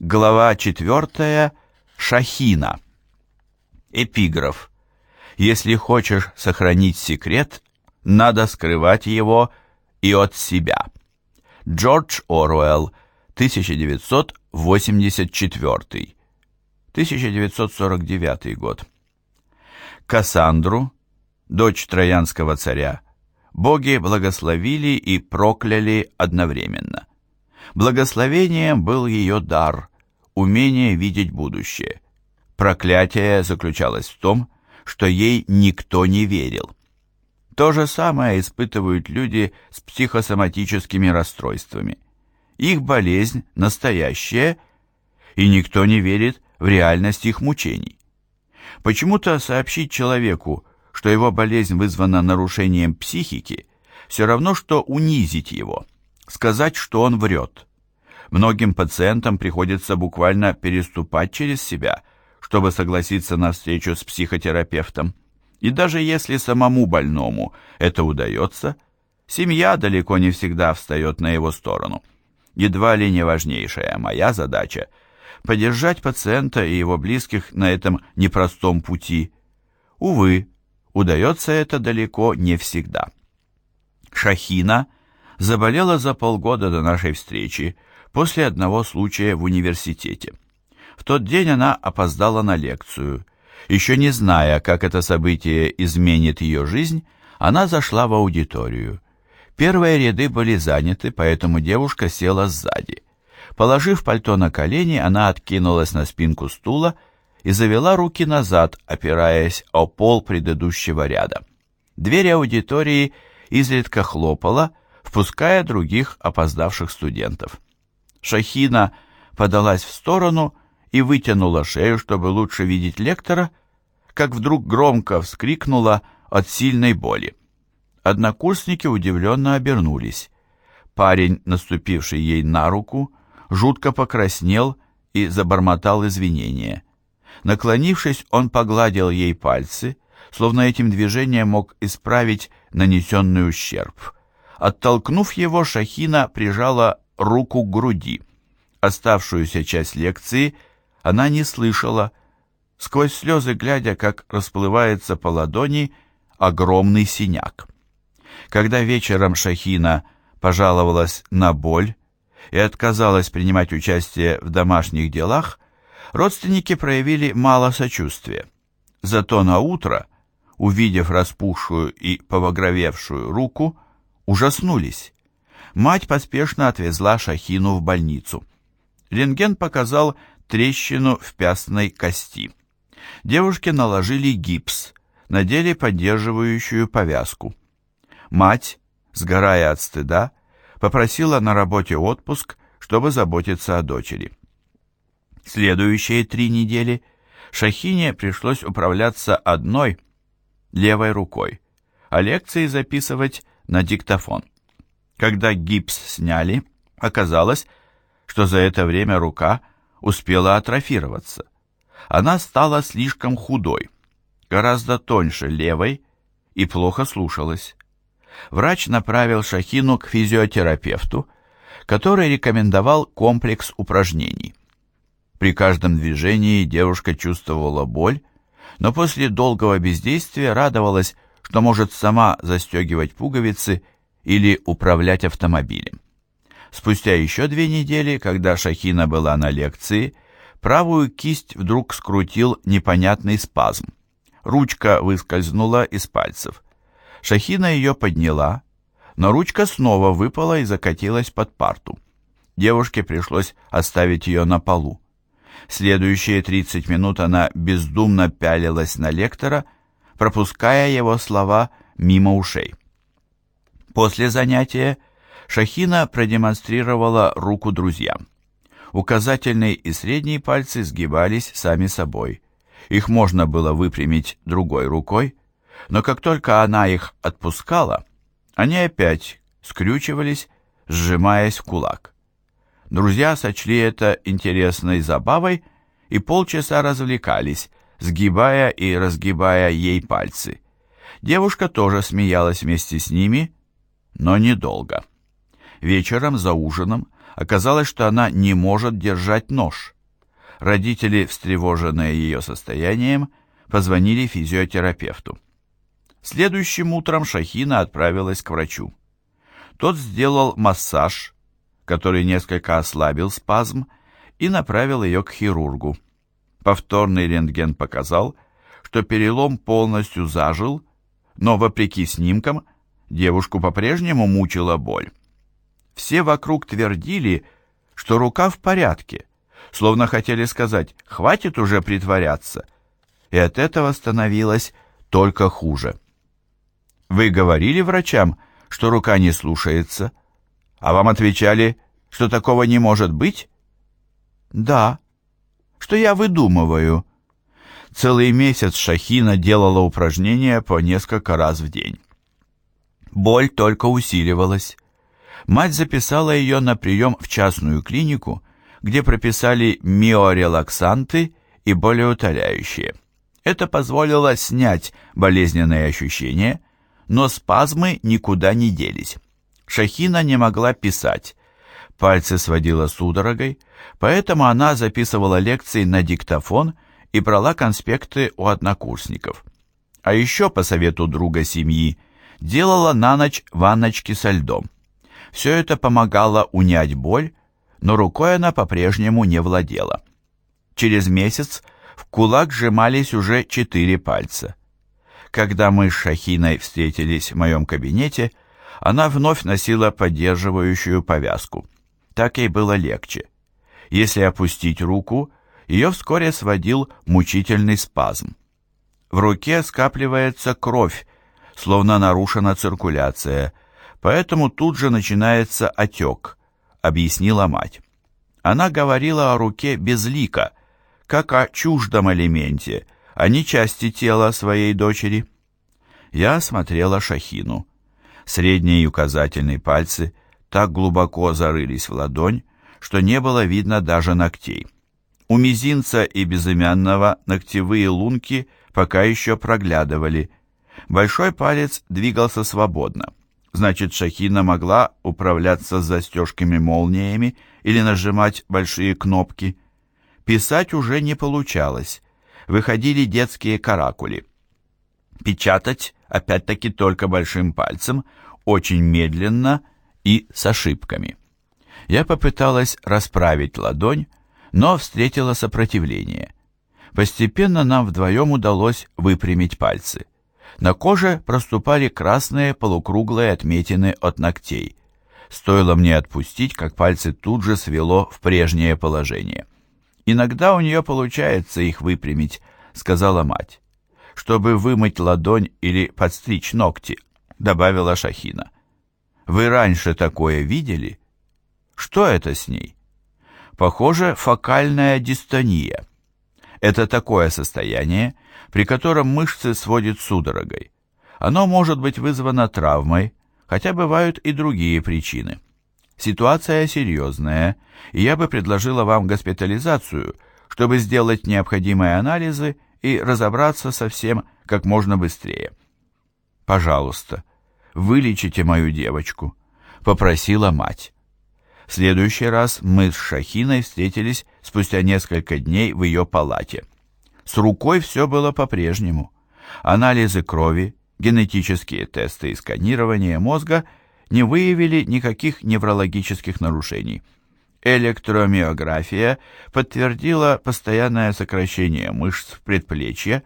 Глава 4. Шахина. Эпиграф. Если хочешь сохранить секрет, надо скрывать его и от себя. Джордж Оруэлл, 1984. 1949 год. Кассандру, дочь троянского царя, боги благословили и прокляли одновременно. Благословением был ее дар, умение видеть будущее. Проклятие заключалось в том, что ей никто не верил. То же самое испытывают люди с психосоматическими расстройствами. Их болезнь настоящая, и никто не верит в реальность их мучений. Почему-то сообщить человеку, что его болезнь вызвана нарушением психики, все равно, что унизить его – сказать, что он врет. Многим пациентам приходится буквально переступать через себя, чтобы согласиться на встречу с психотерапевтом. И даже если самому больному это удается, семья далеко не всегда встает на его сторону. Едва ли не важнейшая моя задача – поддержать пациента и его близких на этом непростом пути. Увы, удается это далеко не всегда. Шахина – заболела за полгода до нашей встречи после одного случая в университете. В тот день она опоздала на лекцию. Еще не зная, как это событие изменит ее жизнь, она зашла в аудиторию. Первые ряды были заняты, поэтому девушка села сзади. Положив пальто на колени, она откинулась на спинку стула и завела руки назад, опираясь о пол предыдущего ряда. Дверь аудитории изредка хлопала, впуская других опоздавших студентов. Шахина подалась в сторону и вытянула шею, чтобы лучше видеть лектора, как вдруг громко вскрикнула от сильной боли. Однокурсники удивленно обернулись. Парень, наступивший ей на руку, жутко покраснел и забормотал извинения. Наклонившись, он погладил ей пальцы, словно этим движением мог исправить нанесенный ущерб. Оттолкнув его, Шахина прижала руку к груди. Оставшуюся часть лекции она не слышала, сквозь слезы глядя, как расплывается по ладони огромный синяк. Когда вечером Шахина пожаловалась на боль и отказалась принимать участие в домашних делах, родственники проявили мало сочувствия. Зато на утро, увидев распухшую и повогровевшую руку, ужаснулись. Мать поспешно отвезла Шахину в больницу. Рентген показал трещину в пястной кости. Девушке наложили гипс, надели поддерживающую повязку. Мать, сгорая от стыда, попросила на работе отпуск, чтобы заботиться о дочери. Следующие три недели Шахине пришлось управляться одной, левой рукой, а лекции записывать на диктофон. Когда гипс сняли, оказалось, что за это время рука успела атрофироваться. Она стала слишком худой, гораздо тоньше левой и плохо слушалась. Врач направил Шахину к физиотерапевту, который рекомендовал комплекс упражнений. При каждом движении девушка чувствовала боль, но после долгого бездействия радовалась, что может сама застегивать пуговицы или управлять автомобилем. Спустя еще две недели, когда Шахина была на лекции, правую кисть вдруг скрутил непонятный спазм. Ручка выскользнула из пальцев. Шахина ее подняла, но ручка снова выпала и закатилась под парту. Девушке пришлось оставить ее на полу. Следующие 30 минут она бездумно пялилась на лектора, пропуская его слова мимо ушей. После занятия Шахина продемонстрировала руку друзьям. Указательный и средний пальцы сгибались сами собой. Их можно было выпрямить другой рукой, но как только она их отпускала, они опять скрючивались, сжимаясь в кулак. Друзья сочли это интересной забавой и полчаса развлекались, сгибая и разгибая ей пальцы. Девушка тоже смеялась вместе с ними, но недолго. Вечером за ужином Оказалось, что она не может держать нож. Родители, встревоженные ее состоянием, позвонили физиотерапевту. Следующим утром Шахина отправилась к врачу. Тот сделал массаж, который несколько ослабил спазм, и направил ее к хирургу. Повторный рентген показал, что перелом полностью зажил, но, вопреки снимкам, девушку по-прежнему мучила боль. Все вокруг твердили, что рука в порядке, словно хотели сказать «хватит уже притворяться», и от этого становилось только хуже. Вы говорили врачам, что рука не слушается, а вам отвечали, что такого не может быть? Да. Что я выдумываю? Целый месяц Шахина делала упражнения по несколько раз в день. Боль только усиливалась. Мать записала ее на прием в частную клинику, где прописали миорелаксанты и болеутоляющие. Это позволило снять болезненные ощущения, но спазмы никуда не делись. Шахина не могла писать, пальцы сводила судорогой, поэтому она записывала лекции на диктофон и брала конспекты у однокурсников. А еще, по совету друга семьи, делала на ночь ванночки со льдом. Все это помогало унять боль, но рукой она по-прежнему не владела. Через месяц в кулак сжимались уже четыре пальца. Когда мы с Шахиной встретились в моем кабинете, она вновь носила поддерживающую повязку. Так ей было легче. Если опустить руку, ее вскоре сводил мучительный спазм. В руке скапливается кровь, словно нарушена циркуляция, поэтому тут же начинается отек, объяснила мать. Она говорила о руке безлико, как о чуждом элементе, а не части тела своей дочери. Я осмотрела Шахину. Средний и указательный пальцы так глубоко зарылись в ладонь, что не было видно даже ногтей. У мизинца и безымянного ногтевые лунки пока еще проглядывали. Большой палец двигался свободно. Значит, Шахина могла управляться с застежками-молниями или нажимать большие кнопки. Писать уже не получалось. Выходили детские каракули. Печатать, опять-таки, только большим пальцем, очень медленно и с ошибками. Я попыталась расправить ладонь, но встретила сопротивление. Постепенно нам вдвоем удалось выпрямить пальцы. На коже проступали красные полукруглые отметины от ногтей. Стоило мне отпустить, как пальцы тут же свело в прежнее положение. «Иногда у нее получается их выпрямить», — сказала мать. «Чтобы вымыть ладонь или подстричь ногти», — добавила Шахина. «Вы раньше такое видели? Что это с ней?» «Похоже, фокальная дистония. Это такое состояние, при котором мышцы сводят судорогой. Оно может быть вызвано травмой, хотя бывают и другие причины. Ситуация серьезная, и я бы предложила вам госпитализацию, чтобы сделать необходимые анализы и разобраться со всем как можно быстрее. Пожалуйста, вылечите мою девочку, попросила мать. В следующий раз мы с Шахиной встретились спустя несколько дней в ее палате. С рукой все было по-прежнему. Анализы крови, генетические тесты и сканирование мозга не выявили никаких неврологических нарушений. Электромиография подтвердила постоянное сокращение мышц предплечья,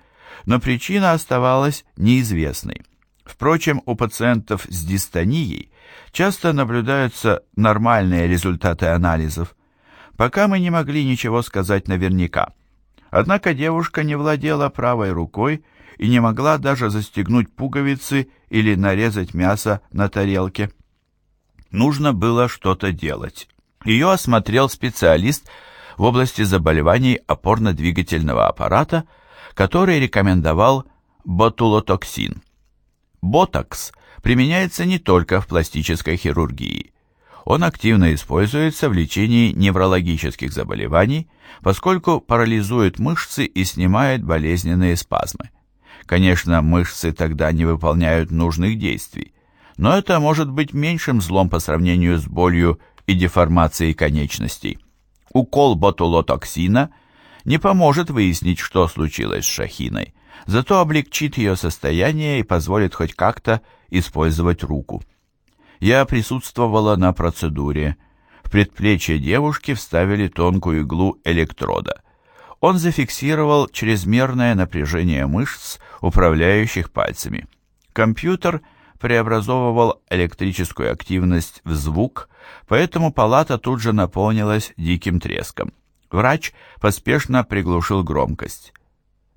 но причина оставалась неизвестной. Впрочем, у пациентов с дистонией часто наблюдаются нормальные результаты анализов. Пока мы не могли ничего сказать наверняка. Однако девушка не владела правой рукой и не могла даже застегнуть пуговицы или нарезать мясо на тарелке. Нужно было что-то делать. Ее осмотрел специалист в области заболеваний опорно-двигательного аппарата, который рекомендовал ботулотоксин. Ботокс применяется не только в пластической хирургии. Он активно используется в лечении неврологических заболеваний, поскольку парализует мышцы и снимает болезненные спазмы. Конечно, мышцы тогда не выполняют нужных действий, но это может быть меньшим злом по сравнению с болью и деформацией конечностей. Укол ботулотоксина не поможет выяснить, что случилось с Шахиной, зато облегчит ее состояние и позволит хоть как-то использовать руку. Я присутствовала на процедуре. В предплечье девушки вставили тонкую иглу электрода. Он зафиксировал чрезмерное напряжение мышц, управляющих пальцами. Компьютер преобразовывал электрическую активность в звук, поэтому палата тут же наполнилась диким треском. Врач поспешно приглушил громкость.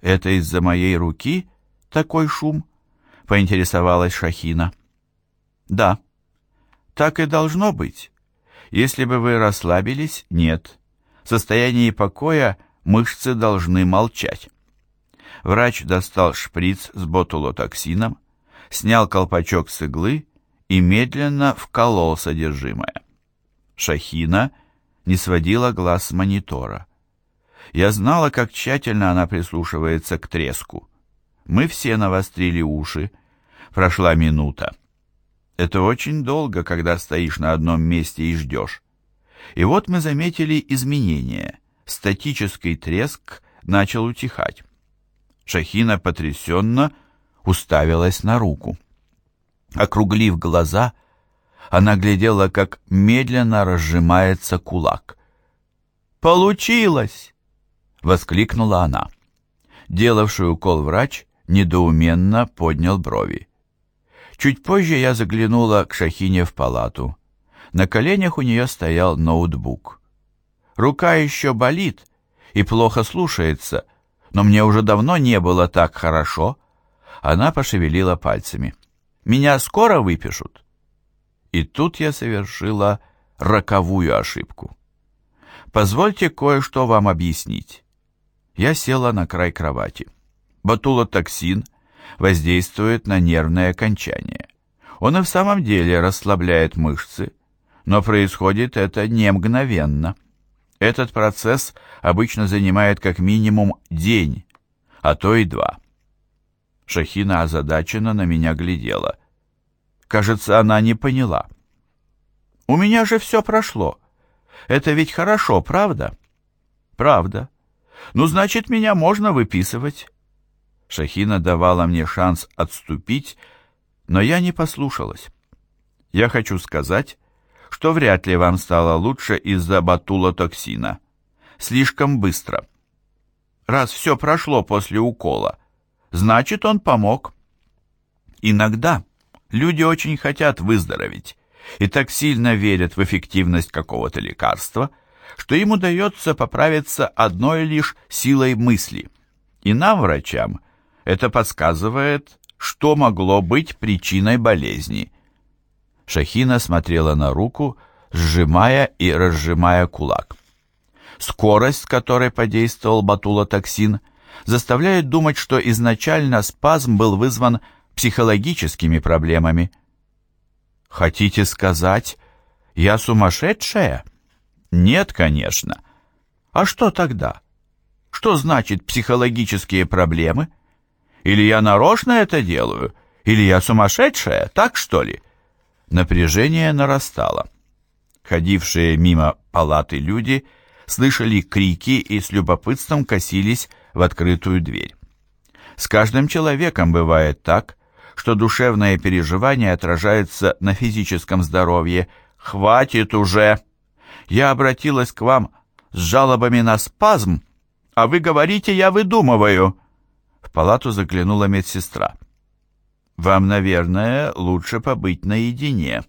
«Это из-за моей руки такой шум?» — поинтересовалась Шахина. «Да, так и должно быть. Если бы вы расслабились, нет. В состоянии покоя мышцы должны молчать». Врач достал шприц с ботулотоксином, снял колпачок с иглы и медленно вколол содержимое. Шахина не сводила глаз с монитора. Я знала, как тщательно она прислушивается к треску. Мы все навострили уши. Прошла минута. Это очень долго, когда стоишь на одном месте и ждешь. И вот мы заметили изменения. Статический треск начал утихать. Шахина потрясенно уставилась на руку. Округлив глаза, она глядела, как медленно разжимается кулак. «Получилось!» — воскликнула она. Делавший укол врач недоуменно поднял брови. Чуть позже я заглянула к Шахине в палату. На коленях у нее стоял ноутбук. Рука еще болит и плохо слушается, но мне уже давно не было так хорошо. Она пошевелила пальцами. «Меня скоро выпишут?» И тут я совершила роковую ошибку. Позвольте кое-что вам объяснить. Я села на край кровати. Ботулотоксин воздействует на нервное окончание. Он и в самом деле расслабляет мышцы, но происходит это не мгновенно. Этот процесс обычно занимает как минимум день, а то и два. Шахина озадаченно на меня глядела. Кажется, она не поняла. «У меня же все прошло. Это ведь хорошо, правда?» «Правда. Ну, значит, меня можно выписывать». Шахина давала мне шанс отступить, но я не послушалась. Я хочу сказать, что вряд ли вам стало лучше из-за батулотоксина. Слишком быстро. Раз все прошло после укола, значит, он помог. Иногда люди очень хотят выздороветь и так сильно верят в эффективность какого-то лекарства, что им удается поправиться одной лишь силой мысли. И нам, врачам, это подсказывает, что могло быть причиной болезни. Шахина смотрела на руку, сжимая и разжимая кулак. Скорость, с которой подействовал батулотоксин, заставляет думать, что изначально спазм был вызван психологическими проблемами. Хотите сказать, я сумасшедшая? Нет, конечно. А что тогда? Что значит психологические проблемы? Или я нарочно это делаю? Или я сумасшедшая? Так что ли? Напряжение нарастало. Ходившие мимо палаты люди слышали крики и с любопытством косились в открытую дверь. С каждым человеком бывает так, что душевное переживание отражается на физическом здоровье. «Хватит уже! Я обратилась к вам с жалобами на спазм, а вы говорите, я выдумываю!» В палату заглянула медсестра. «Вам, наверное, лучше побыть наедине».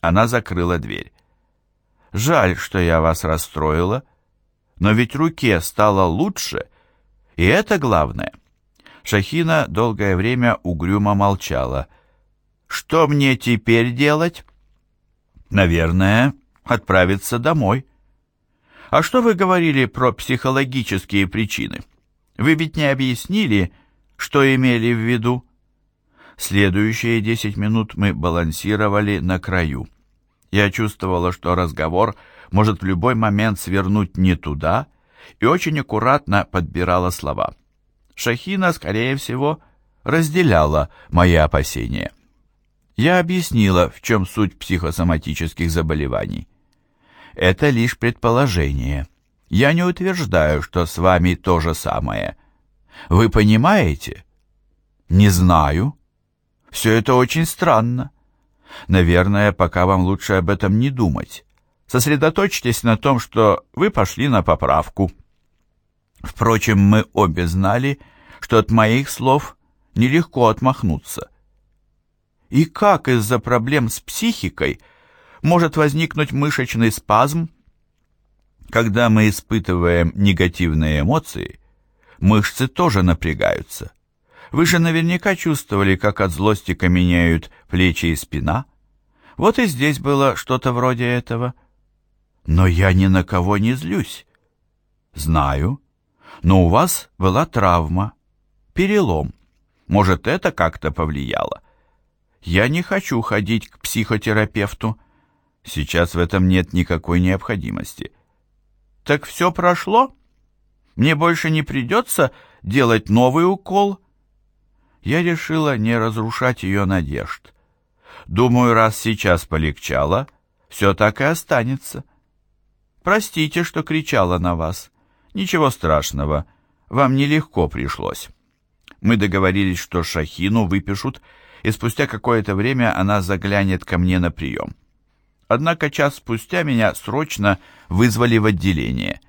Она закрыла дверь. «Жаль, что я вас расстроила, но ведь руке стало лучше, и это главное». Шахина долгое время угрюмо молчала. «Что мне теперь делать?» «Наверное, отправиться домой». «А что вы говорили про психологические причины? Вы ведь не объяснили, что имели в виду?» Следующие десять минут мы балансировали на краю. Я чувствовала, что разговор может в любой момент свернуть не туда, и очень аккуратно подбирала слова. Шахина, скорее всего, разделяла мои опасения. Я объяснила, в чем суть психосоматических заболеваний. Это лишь предположение. Я не утверждаю, что с вами то же самое. Вы понимаете? Не знаю. Все это очень странно. Наверное, пока вам лучше об этом не думать. Сосредоточьтесь на том, что вы пошли на поправку. Впрочем, мы обе знали, что от моих слов нелегко отмахнуться. И как из-за проблем с психикой может возникнуть мышечный спазм? Когда мы испытываем негативные эмоции, мышцы тоже напрягаются. Вы же наверняка чувствовали, как от злости каменеют плечи и спина. Вот и здесь было что-то вроде этого. Но я ни на кого не злюсь. Знаю. Но у вас была травма, перелом. Может, это как-то повлияло? Я не хочу ходить к психотерапевту. Сейчас в этом нет никакой необходимости. Так все прошло? Мне больше не придется делать новый укол? Я решила не разрушать ее надежд. Думаю, раз сейчас полегчало, все так и останется. Простите, что кричала на вас. Ничего страшного, вам нелегко пришлось. Мы договорились, что Шахину выпишут, и спустя какое-то время она заглянет ко мне на прием. Однако час спустя меня срочно вызвали в отделение.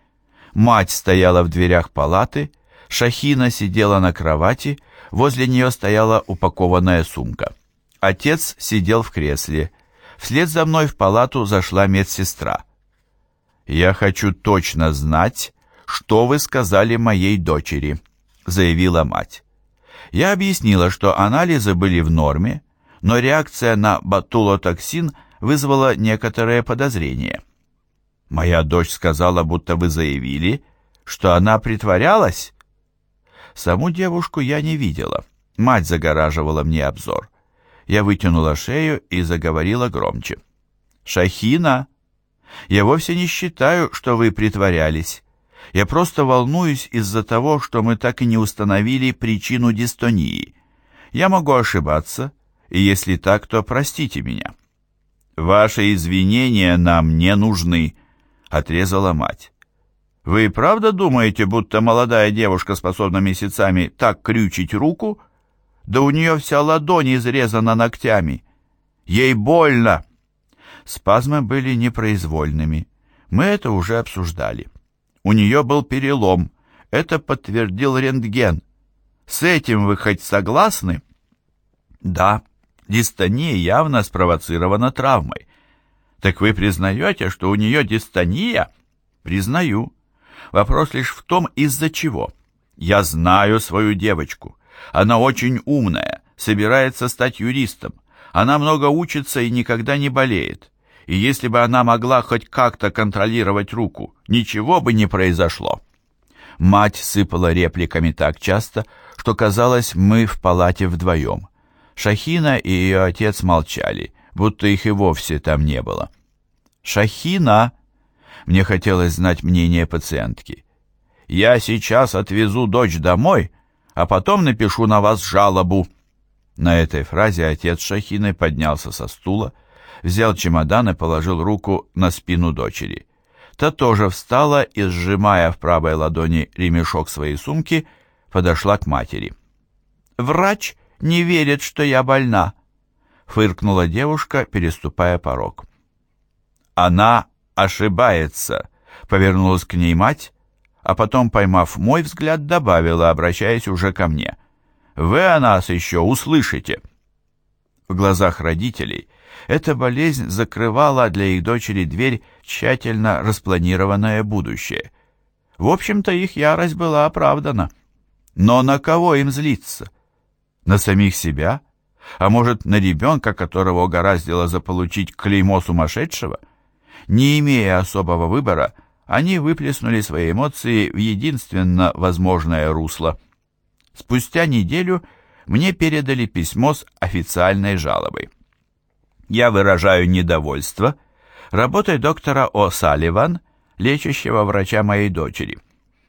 Мать стояла в дверях палаты, Шахина сидела на кровати, возле нее стояла упакованная сумка. Отец сидел в кресле. Вслед за мной в палату зашла медсестра. «Я хочу точно знать, что вы сказали моей дочери», — заявила мать. Я объяснила, что анализы были в норме, но реакция на ботулотоксин вызвала некоторое подозрение. Моя дочь сказала, будто вы заявили, что она притворялась. Саму девушку я не видела. Мать загораживала мне обзор. Я вытянула шею и заговорила громче. «Шахина, я вовсе не считаю, что вы притворялись. Я просто волнуюсь из-за того, что мы так и не установили причину дистонии. Я могу ошибаться, и если так, то простите меня». «Ваши извинения нам не нужны», — отрезала мать. «Вы правда думаете, будто молодая девушка способна месяцами так крючить руку? Да у нее вся ладонь изрезана ногтями. Ей больно!» Спазмы были непроизвольными. Мы это уже обсуждали. У нее был перелом. Это подтвердил рентген. С этим вы хоть согласны? Да, дистония явно спровоцирована травмой. Так вы признаете, что у нее дистония? Признаю. Вопрос лишь в том, из-за чего. Я знаю свою девочку. Она очень умная, собирается стать юристом. Она много учится и никогда не болеет и если бы она могла хоть как-то контролировать руку, ничего бы не произошло. Мать сыпала репликами так часто, что казалось, мы в палате вдвоем. Шахина и ее отец молчали, будто их и вовсе там не было. «Шахина!» Мне хотелось знать мнение пациентки. «Я сейчас отвезу дочь домой, а потом напишу на вас жалобу». На этой фразе отец Шахины поднялся со стула, взял чемодан и положил руку на спину дочери. Та тоже встала и, сжимая в правой ладони ремешок своей сумки, подошла к матери. «Врач не верит, что я больна», — фыркнула девушка, переступая порог. «Она ошибается», — повернулась к ней мать, а потом, поймав мой взгляд, добавила, обращаясь уже ко мне. «Вы о нас еще услышите». В глазах родителей эта болезнь закрывала для их дочери дверь тщательно распланированное будущее. В общем-то, их ярость была оправдана. Но на кого им злиться? На самих себя? А может, на ребенка, которого угораздило заполучить клеймо сумасшедшего? Не имея особого выбора, они выплеснули свои эмоции в единственно возможное русло. Спустя неделю мне передали письмо с официальной жалобой. Я выражаю недовольство работой доктора О'Салливан, лечащего врача моей дочери.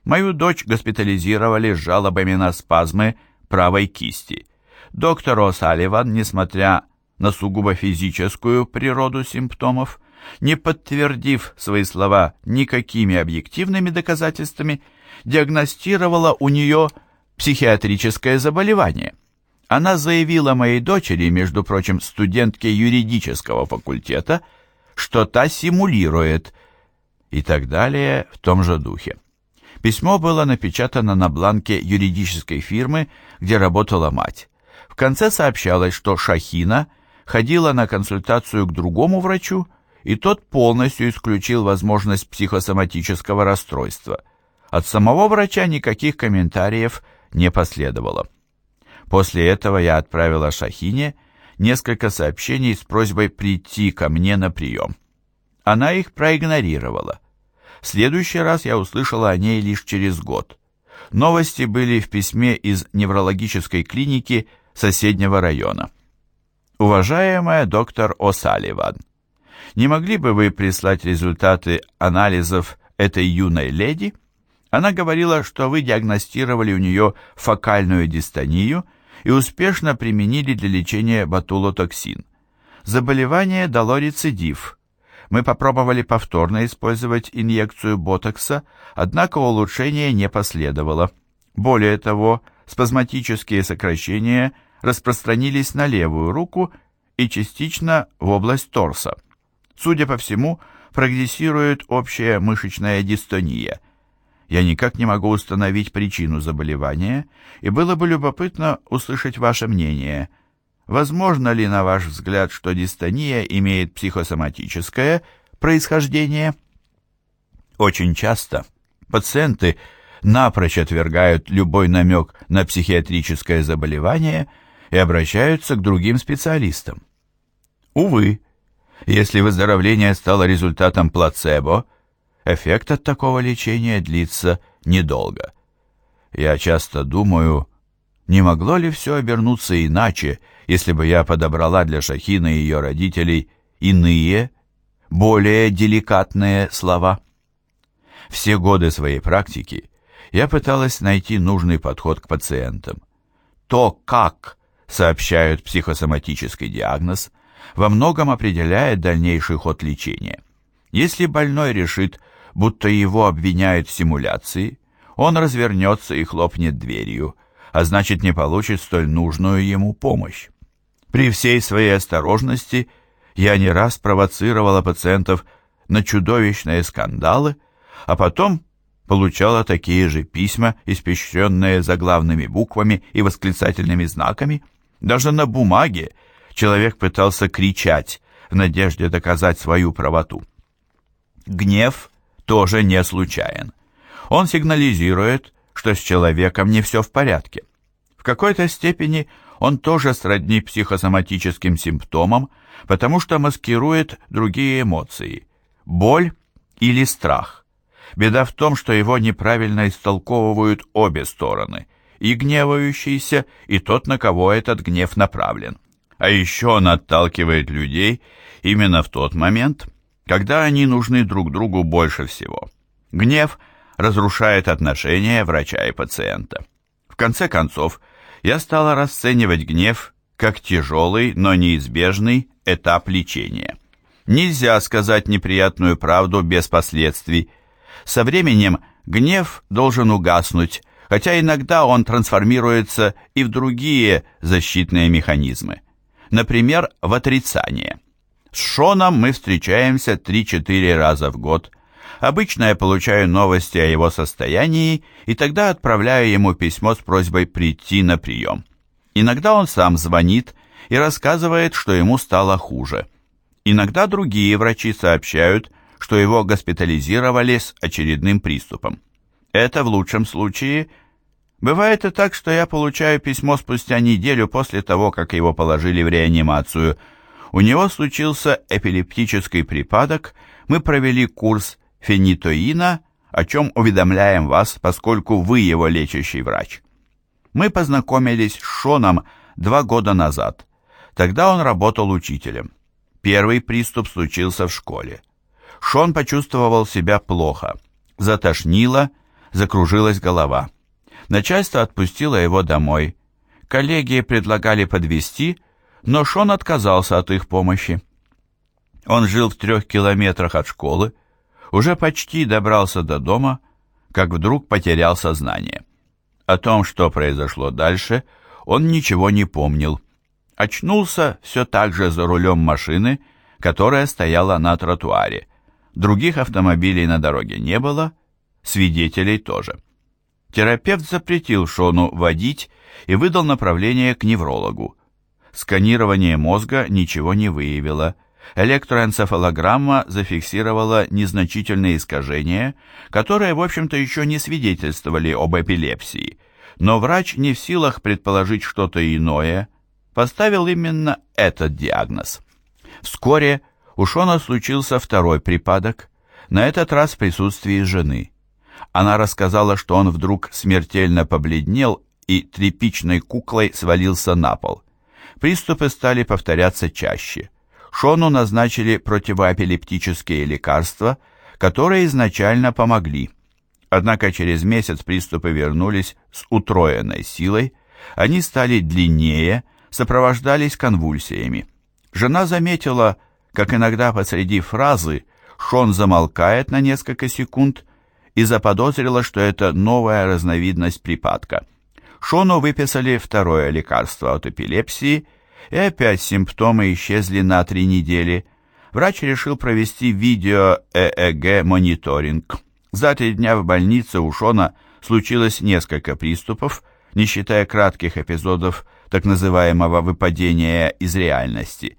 Мою дочь госпитализировали с жалобами на спазмы правой кисти. Доктор О'Салливан, несмотря на сугубо физическую природу симптомов, не подтвердив свои слова никакими объективными доказательствами, диагностировала у нее психиатрическое заболевание. Она заявила моей дочери, между прочим, студентке юридического факультета, что та симулирует, и так далее в том же духе. Письмо было напечатано на бланке юридической фирмы, где работала мать. В конце сообщалось, что Шахина ходила на консультацию к другому врачу, и тот полностью исключил возможность психосоматического расстройства. От самого врача никаких комментариев не последовало. После этого я отправила Шахине несколько сообщений с просьбой прийти ко мне на прием. Она их проигнорировала. В следующий раз я услышала о ней лишь через год. Новости были в письме из неврологической клиники соседнего района. Уважаемая доктор О'Салливан, не могли бы вы прислать результаты анализов этой юной леди? Она говорила, что вы диагностировали у нее фокальную дистонию и успешно применили для лечения ботулотоксин. Заболевание дало рецидив. Мы попробовали повторно использовать инъекцию ботокса, однако улучшения не последовало. Более того, спазматические сокращения распространились на левую руку и частично в область торса. Судя по всему, прогрессирует общая мышечная дистония. Я никак не могу установить причину заболевания, и было бы любопытно услышать ваше мнение. Возможно ли, на ваш взгляд, что дистония имеет психосоматическое происхождение? Очень часто пациенты напрочь отвергают любой намек на психиатрическое заболевание и обращаются к другим специалистам. Увы, если выздоровление стало результатом плацебо, эффект от такого лечения длится недолго. Я часто думаю, не могло ли все обернуться иначе, если бы я подобрала для Шахины и ее родителей иные, более деликатные слова. Все годы своей практики я пыталась найти нужный подход к пациентам. То, как сообщают психосоматический диагноз, во многом определяет дальнейший ход лечения. Если больной решит, будто его обвиняют в симуляции, он развернется и хлопнет дверью, а значит не получит столь нужную ему помощь. При всей своей осторожности я не раз провоцировала пациентов на чудовищные скандалы, а потом получала такие же письма, испещренные заглавными буквами и восклицательными знаками. Даже на бумаге человек пытался кричать в надежде доказать свою правоту. Гнев тоже не случайен. Он сигнализирует, что с человеком не все в порядке. В какой-то степени он тоже сродни психосоматическим симптомам, потому что маскирует другие эмоции – боль или страх. Беда в том, что его неправильно истолковывают обе стороны – и гневающийся, и тот, на кого этот гнев направлен. А еще он отталкивает людей именно в тот момент, когда они нужны друг другу больше всего. Гнев разрушает отношения врача и пациента. В конце концов, я стала расценивать гнев как тяжелый, но неизбежный этап лечения. Нельзя сказать неприятную правду без последствий. Со временем гнев должен угаснуть, хотя иногда он трансформируется и в другие защитные механизмы например, в отрицание. С Шоном мы встречаемся 3-4 раза в год. Обычно я получаю новости о его состоянии и тогда отправляю ему письмо с просьбой прийти на прием. Иногда он сам звонит и рассказывает, что ему стало хуже. Иногда другие врачи сообщают, что его госпитализировали с очередным приступом. Это в лучшем случае – Бывает и так, что я получаю письмо спустя неделю после того, как его положили в реанимацию. У него случился эпилептический припадок, мы провели курс фенитоина, о чем уведомляем вас, поскольку вы его лечащий врач. Мы познакомились с Шоном два года назад. Тогда он работал учителем. Первый приступ случился в школе. Шон почувствовал себя плохо. Затошнило, закружилась голова. Начальство отпустило его домой. Коллеги предлагали подвести, но Шон отказался от их помощи. Он жил в трех километрах от школы, уже почти добрался до дома, как вдруг потерял сознание. О том, что произошло дальше, он ничего не помнил. Очнулся все так же за рулем машины, которая стояла на тротуаре. Других автомобилей на дороге не было, свидетелей тоже. Терапевт запретил Шону водить и выдал направление к неврологу. Сканирование мозга ничего не выявило, электроэнцефалограмма зафиксировала незначительные искажения, которые, в общем-то, еще не свидетельствовали об эпилепсии, но врач не в силах предположить что-то иное, поставил именно этот диагноз. Вскоре у Шона случился второй припадок, на этот раз в присутствии жены. Она рассказала, что он вдруг смертельно побледнел и тряпичной куклой свалился на пол. Приступы стали повторяться чаще – Шону назначили противоэпилептические лекарства, которые изначально помогли. Однако через месяц приступы вернулись с утроенной силой, они стали длиннее, сопровождались конвульсиями. Жена заметила, как иногда посреди фразы Шон замолкает на несколько секунд и заподозрила, что это новая разновидность припадка. Шону выписали второе лекарство от эпилепсии – и опять симптомы исчезли на три недели. Врач решил провести видео-ЭЭГ-мониторинг. За три дня в больнице у Шона случилось несколько приступов, не считая кратких эпизодов так называемого выпадения из реальности.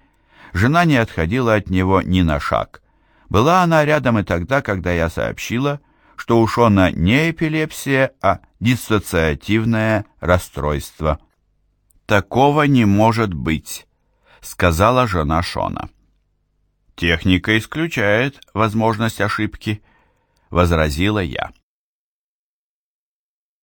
Жена не отходила от него ни на шаг. Была она рядом и тогда, когда я сообщила, что у Шона не эпилепсия, а диссоциативное расстройство. «Такого не может быть», — сказала жена Шона. «Техника исключает возможность ошибки», — возразила я.